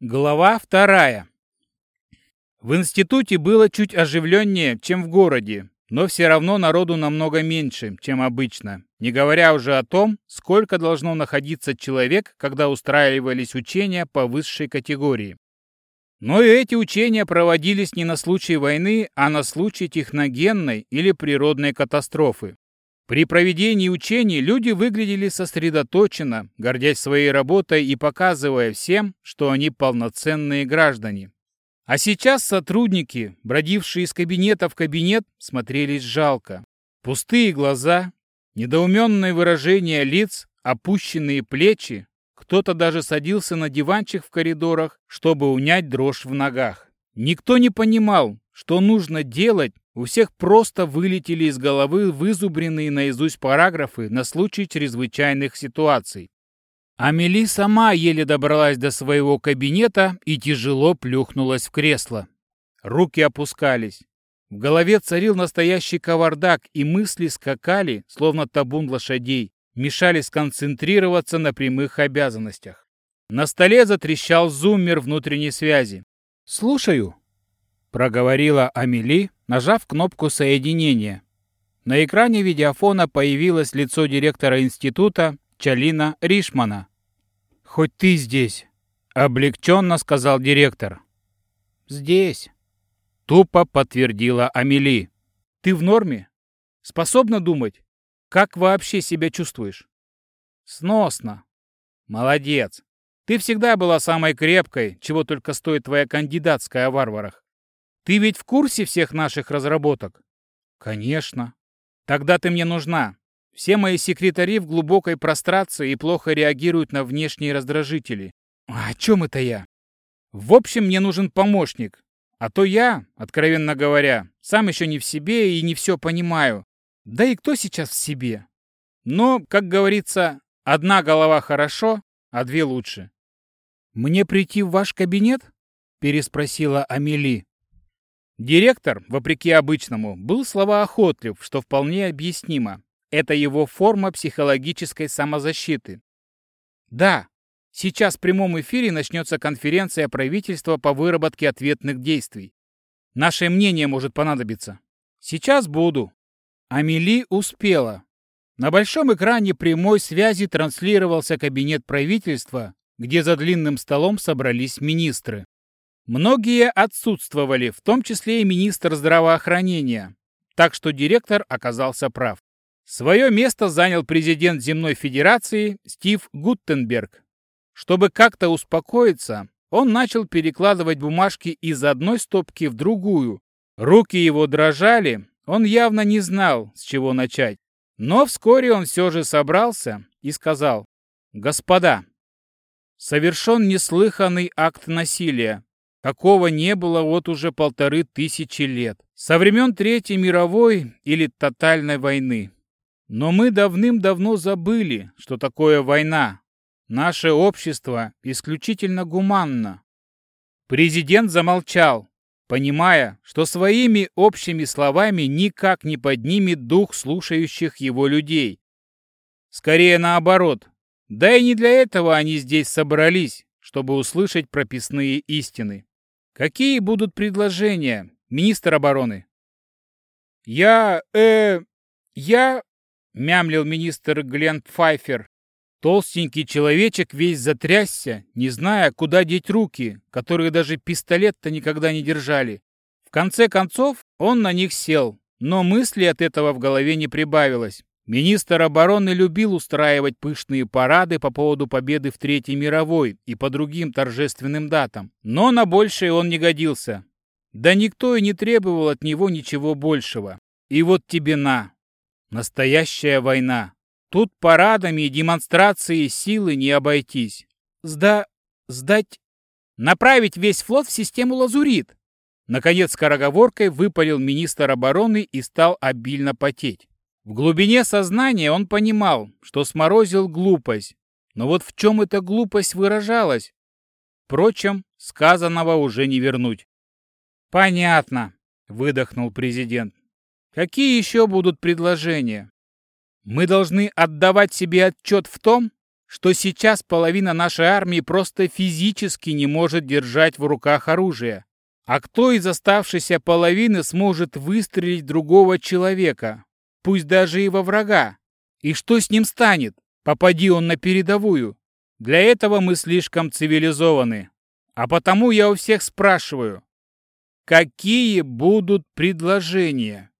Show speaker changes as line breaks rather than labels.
Глава вторая. В институте было чуть оживленнее, чем в городе, но все равно народу намного меньше, чем обычно, не говоря уже о том, сколько должно находиться человек, когда устраивались учения по высшей категории. Но и эти учения проводились не на случай войны, а на случай техногенной или природной катастрофы. При проведении учений люди выглядели сосредоточенно, гордясь своей работой и показывая всем, что они полноценные граждане. А сейчас сотрудники, бродившие из кабинета в кабинет, смотрелись жалко. Пустые глаза, недоуменное выражение лиц, опущенные плечи. Кто-то даже садился на диванчик в коридорах, чтобы унять дрожь в ногах. Никто не понимал, что нужно делать, у всех просто вылетели из головы вызубренные наизусть параграфы на случай чрезвычайных ситуаций. Амели сама еле добралась до своего кабинета и тяжело плюхнулась в кресло. Руки опускались. В голове царил настоящий кавардак, и мысли скакали, словно табун лошадей, мешали сконцентрироваться на прямых обязанностях. На столе затрещал зуммер внутренней связи. «Слушаю», — проговорила Амели, нажав кнопку соединения. На экране видеофона появилось лицо директора института Чалина Ришмана. «Хоть ты здесь», — облегченно сказал директор. «Здесь», — тупо подтвердила Амели. «Ты в норме? Способна думать? Как вообще себя чувствуешь?» «Сносно. Молодец. Ты всегда была самой крепкой, чего только стоит твоя кандидатская о варварах. Ты ведь в курсе всех наших разработок? Конечно. Тогда ты мне нужна. Все мои секретари в глубокой прострации и плохо реагируют на внешние раздражители. А о чем это я? В общем, мне нужен помощник. А то я, откровенно говоря, сам еще не в себе и не все понимаю. Да и кто сейчас в себе? Но, как говорится, одна голова хорошо, а две лучше. «Мне прийти в ваш кабинет?» – переспросила Амели. Директор, вопреки обычному, был словоохотлив, что вполне объяснимо. Это его форма психологической самозащиты. Да, сейчас в прямом эфире начнется конференция правительства по выработке ответных действий. Наше мнение может понадобиться. Сейчас буду. Амели успела. На большом экране прямой связи транслировался кабинет правительства, где за длинным столом собрались министры. Многие отсутствовали, в том числе и министр здравоохранения, так что директор оказался прав. Свое место занял президент Земной Федерации Стив Гуттенберг. Чтобы как-то успокоиться, он начал перекладывать бумажки из одной стопки в другую. Руки его дрожали, он явно не знал, с чего начать. Но вскоре он все же собрался и сказал, «Господа, совершен неслыханный акт насилия, какого не было вот уже полторы тысячи лет, со времен Третьей мировой или тотальной войны. Но мы давным-давно забыли, что такое война. Наше общество исключительно гуманно. Президент замолчал, понимая, что своими общими словами никак не поднимет дух слушающих его людей. Скорее наоборот. Да и не для этого они здесь собрались, чтобы услышать прописные истины. Какие будут предложения, министр обороны? Я, э, я, мямлил министр Глен Пфайфер. Толстенький человечек весь затрясся, не зная, куда деть руки, которые даже пистолет-то никогда не держали. В конце концов, он на них сел, но мысли от этого в голове не прибавилось. Министр обороны любил устраивать пышные парады по поводу победы в Третьей мировой и по другим торжественным датам, но на большее он не годился. Да никто и не требовал от него ничего большего. И вот тебе на. Настоящая война. Тут парадами и демонстрацией силы не обойтись. Сда... сдать... Направить весь флот в систему «Лазурит». Наконец скороговоркой выпалил министр обороны и стал обильно потеть. В глубине сознания он понимал, что сморозил глупость, но вот в чем эта глупость выражалась? Впрочем, сказанного уже не вернуть. «Понятно», — выдохнул президент. «Какие еще будут предложения? Мы должны отдавать себе отчет в том, что сейчас половина нашей армии просто физически не может держать в руках оружие. А кто из оставшейся половины сможет выстрелить другого человека, пусть даже и во врага? И что с ним станет, попади он на передовую? Для этого мы слишком цивилизованы. А потому я у всех спрашиваю, какие будут предложения?